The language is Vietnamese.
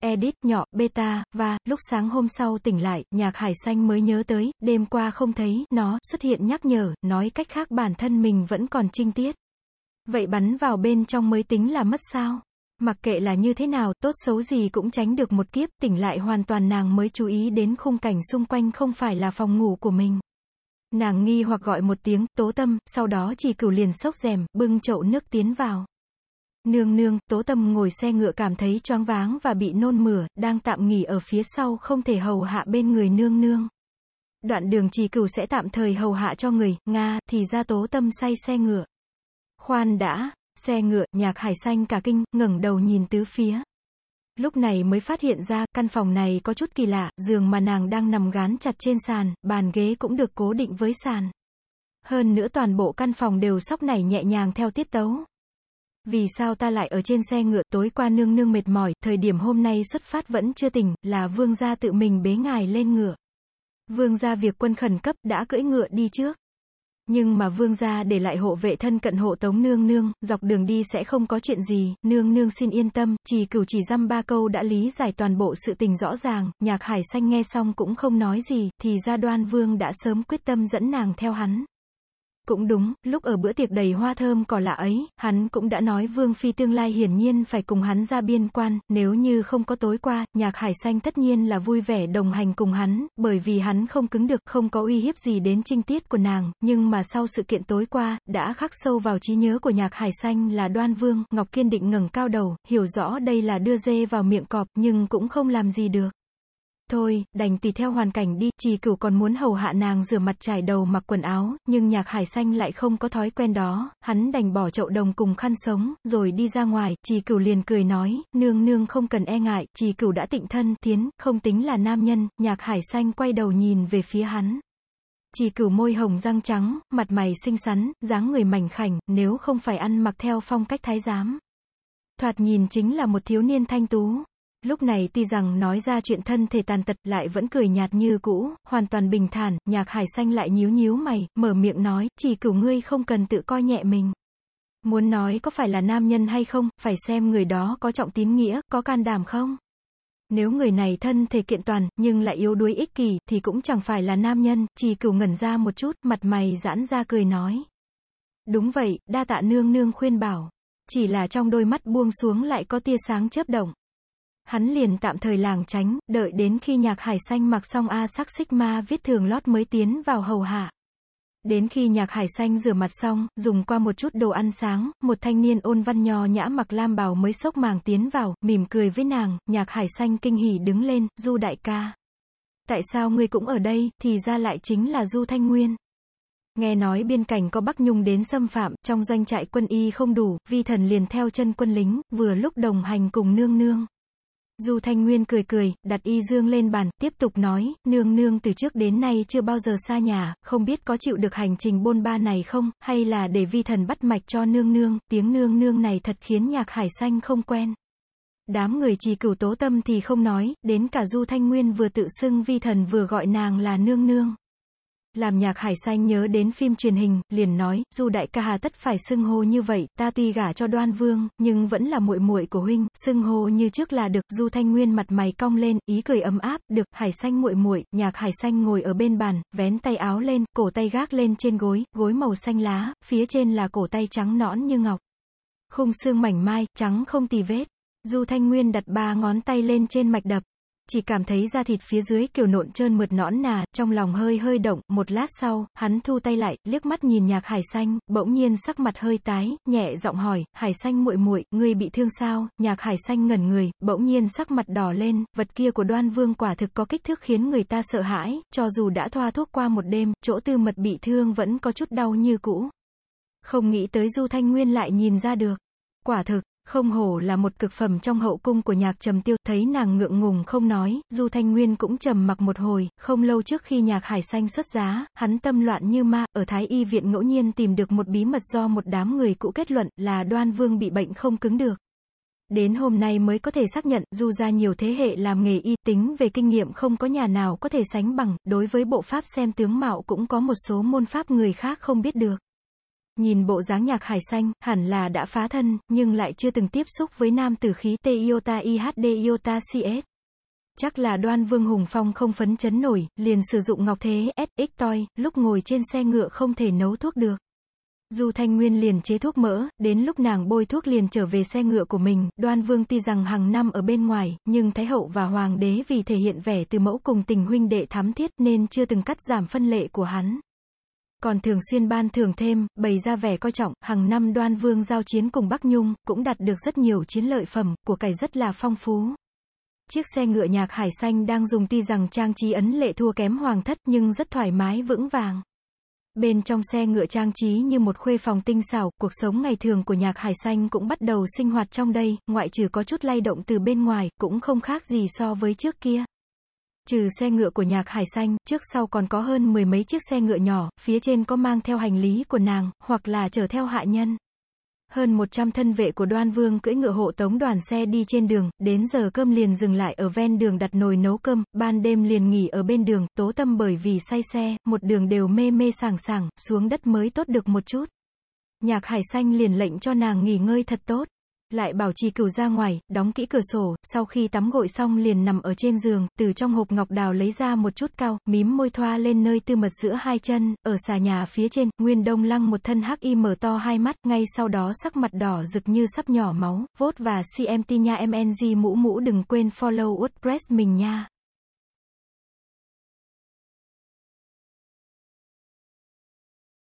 Edit nhỏ, beta, và, lúc sáng hôm sau tỉnh lại, nhạc hải xanh mới nhớ tới, đêm qua không thấy, nó, xuất hiện nhắc nhở, nói cách khác bản thân mình vẫn còn trinh tiết. Vậy bắn vào bên trong mới tính là mất sao? Mặc kệ là như thế nào, tốt xấu gì cũng tránh được một kiếp, tỉnh lại hoàn toàn nàng mới chú ý đến khung cảnh xung quanh không phải là phòng ngủ của mình. Nàng nghi hoặc gọi một tiếng, tố tâm, sau đó chỉ cửu liền sốc rèm, bưng chậu nước tiến vào. Nương nương, tố tâm ngồi xe ngựa cảm thấy choáng váng và bị nôn mửa, đang tạm nghỉ ở phía sau không thể hầu hạ bên người nương nương. Đoạn đường trì cửu sẽ tạm thời hầu hạ cho người, Nga, thì ra tố tâm say xe ngựa. Khoan đã, xe ngựa, nhạc hải xanh cả kinh, ngẩng đầu nhìn tứ phía. Lúc này mới phát hiện ra, căn phòng này có chút kỳ lạ, giường mà nàng đang nằm gán chặt trên sàn, bàn ghế cũng được cố định với sàn. Hơn nữa toàn bộ căn phòng đều sóc nảy nhẹ nhàng theo tiết tấu. Vì sao ta lại ở trên xe ngựa, tối qua nương nương mệt mỏi, thời điểm hôm nay xuất phát vẫn chưa tỉnh, là vương gia tự mình bế ngài lên ngựa. Vương gia việc quân khẩn cấp đã cưỡi ngựa đi trước. Nhưng mà vương gia để lại hộ vệ thân cận hộ tống nương nương, dọc đường đi sẽ không có chuyện gì, nương nương xin yên tâm, chỉ cửu chỉ dăm ba câu đã lý giải toàn bộ sự tình rõ ràng, nhạc hải xanh nghe xong cũng không nói gì, thì ra đoan vương đã sớm quyết tâm dẫn nàng theo hắn. Cũng đúng, lúc ở bữa tiệc đầy hoa thơm cỏ lạ ấy, hắn cũng đã nói Vương Phi tương lai hiển nhiên phải cùng hắn ra biên quan, nếu như không có tối qua, nhạc hải xanh tất nhiên là vui vẻ đồng hành cùng hắn, bởi vì hắn không cứng được, không có uy hiếp gì đến trinh tiết của nàng, nhưng mà sau sự kiện tối qua, đã khắc sâu vào trí nhớ của nhạc hải xanh là đoan vương, Ngọc Kiên định ngẩng cao đầu, hiểu rõ đây là đưa dê vào miệng cọp, nhưng cũng không làm gì được. Thôi, đành tùy theo hoàn cảnh đi, trì cửu còn muốn hầu hạ nàng rửa mặt trải đầu mặc quần áo, nhưng nhạc hải xanh lại không có thói quen đó, hắn đành bỏ chậu đồng cùng khăn sống, rồi đi ra ngoài, trì cửu liền cười nói, nương nương không cần e ngại, trì cửu đã tịnh thân, tiến, không tính là nam nhân, nhạc hải xanh quay đầu nhìn về phía hắn. Trì cửu môi hồng răng trắng, mặt mày xinh xắn, dáng người mảnh khảnh, nếu không phải ăn mặc theo phong cách thái giám. Thoạt nhìn chính là một thiếu niên thanh tú. Lúc này tuy rằng nói ra chuyện thân thể tàn tật lại vẫn cười nhạt như cũ, hoàn toàn bình thản, nhạc hải xanh lại nhíu nhíu mày, mở miệng nói, chỉ cửu ngươi không cần tự coi nhẹ mình. Muốn nói có phải là nam nhân hay không, phải xem người đó có trọng tín nghĩa, có can đảm không? Nếu người này thân thể kiện toàn, nhưng lại yếu đuối ích kỷ, thì cũng chẳng phải là nam nhân, chỉ cửu ngẩn ra một chút, mặt mày giãn ra cười nói. Đúng vậy, đa tạ nương nương khuyên bảo. Chỉ là trong đôi mắt buông xuống lại có tia sáng chớp động. Hắn liền tạm thời làng tránh, đợi đến khi nhạc hải xanh mặc xong A sắc xích ma viết thường lót mới tiến vào hầu hạ. Đến khi nhạc hải xanh rửa mặt xong, dùng qua một chút đồ ăn sáng, một thanh niên ôn văn nho nhã mặc lam bào mới sốc màng tiến vào, mỉm cười với nàng, nhạc hải xanh kinh hỉ đứng lên, du đại ca. Tại sao ngươi cũng ở đây, thì ra lại chính là du thanh nguyên. Nghe nói biên cảnh có Bắc Nhung đến xâm phạm, trong doanh trại quân y không đủ, vi thần liền theo chân quân lính, vừa lúc đồng hành cùng nương nương. Du Thanh Nguyên cười cười, đặt y dương lên bàn, tiếp tục nói, nương nương từ trước đến nay chưa bao giờ xa nhà, không biết có chịu được hành trình bôn ba này không, hay là để vi thần bắt mạch cho nương nương, tiếng nương nương này thật khiến nhạc hải xanh không quen. Đám người trì cửu tố tâm thì không nói, đến cả Du Thanh Nguyên vừa tự xưng vi thần vừa gọi nàng là nương nương. Làm nhạc hải xanh nhớ đến phim truyền hình, liền nói, dù đại ca hà tất phải xưng hô như vậy, ta tuy gả cho đoan vương, nhưng vẫn là muội muội của huynh, xưng hô như trước là được, du thanh nguyên mặt mày cong lên, ý cười ấm áp, được, hải xanh muội muội nhạc hải xanh ngồi ở bên bàn, vén tay áo lên, cổ tay gác lên trên gối, gối màu xanh lá, phía trên là cổ tay trắng nõn như ngọc. Khung xương mảnh mai, trắng không tì vết. Du Thanh Nguyên đặt ba ngón tay lên trên mạch đập, chỉ cảm thấy da thịt phía dưới kiểu nộn trơn mượt nõn nà, trong lòng hơi hơi động, một lát sau, hắn thu tay lại, liếc mắt nhìn nhạc hải xanh, bỗng nhiên sắc mặt hơi tái, nhẹ giọng hỏi, hải xanh muội muội, ngươi bị thương sao, nhạc hải xanh ngẩn người, bỗng nhiên sắc mặt đỏ lên, vật kia của đoan vương quả thực có kích thước khiến người ta sợ hãi, cho dù đã thoa thuốc qua một đêm, chỗ tư mật bị thương vẫn có chút đau như cũ. Không nghĩ tới Du Thanh Nguyên lại nhìn ra được. Quả thực, không hổ là một cực phẩm trong hậu cung của nhạc trầm tiêu, thấy nàng ngượng ngùng không nói, Du Thanh Nguyên cũng trầm mặc một hồi, không lâu trước khi nhạc hải xanh xuất giá, hắn tâm loạn như ma, ở Thái Y viện ngẫu nhiên tìm được một bí mật do một đám người cũ kết luận là đoan vương bị bệnh không cứng được. Đến hôm nay mới có thể xác nhận, dù ra nhiều thế hệ làm nghề y tính về kinh nghiệm không có nhà nào có thể sánh bằng, đối với bộ pháp xem tướng mạo cũng có một số môn pháp người khác không biết được. Nhìn bộ dáng nhạc hải xanh, hẳn là đã phá thân, nhưng lại chưa từng tiếp xúc với nam tử khí T Iota IHD Iota CS. Chắc là đoan vương hùng phong không phấn chấn nổi, liền sử dụng ngọc thế SX toi, lúc ngồi trên xe ngựa không thể nấu thuốc được. Du Thanh Nguyên liền chế thuốc mỡ, đến lúc nàng bôi thuốc liền trở về xe ngựa của mình, đoan vương tuy rằng hàng năm ở bên ngoài, nhưng Thái Hậu và Hoàng đế vì thể hiện vẻ từ mẫu cùng tình huynh đệ thắm thiết nên chưa từng cắt giảm phân lệ của hắn. Còn thường xuyên ban thưởng thêm, bày ra vẻ coi trọng, hàng năm đoan vương giao chiến cùng Bắc Nhung, cũng đạt được rất nhiều chiến lợi phẩm, của cải rất là phong phú. Chiếc xe ngựa nhạc hải xanh đang dùng tuy rằng trang trí ấn lệ thua kém hoàng thất nhưng rất thoải mái vững vàng. Bên trong xe ngựa trang trí như một khuê phòng tinh xảo, cuộc sống ngày thường của nhạc hải xanh cũng bắt đầu sinh hoạt trong đây, ngoại trừ có chút lay động từ bên ngoài, cũng không khác gì so với trước kia. Trừ xe ngựa của nhạc hải xanh, trước sau còn có hơn mười mấy chiếc xe ngựa nhỏ, phía trên có mang theo hành lý của nàng, hoặc là chở theo hạ nhân. Hơn 100 thân vệ của đoan vương cưỡi ngựa hộ tống đoàn xe đi trên đường, đến giờ cơm liền dừng lại ở ven đường đặt nồi nấu cơm, ban đêm liền nghỉ ở bên đường, tố tâm bởi vì say xe, một đường đều mê mê sảng sảng, xuống đất mới tốt được một chút. Nhạc hải xanh liền lệnh cho nàng nghỉ ngơi thật tốt. Lại bảo trì cửu ra ngoài, đóng kỹ cửa sổ, sau khi tắm gội xong liền nằm ở trên giường, từ trong hộp ngọc đào lấy ra một chút cao, mím môi thoa lên nơi tư mật giữa hai chân, ở xà nhà phía trên, Nguyên Đông Lăng một thân hắc y mở to hai mắt, ngay sau đó sắc mặt đỏ rực như sắp nhỏ máu, vốt và CMT nha MNG mũ mũ đừng quên follow WordPress mình nha.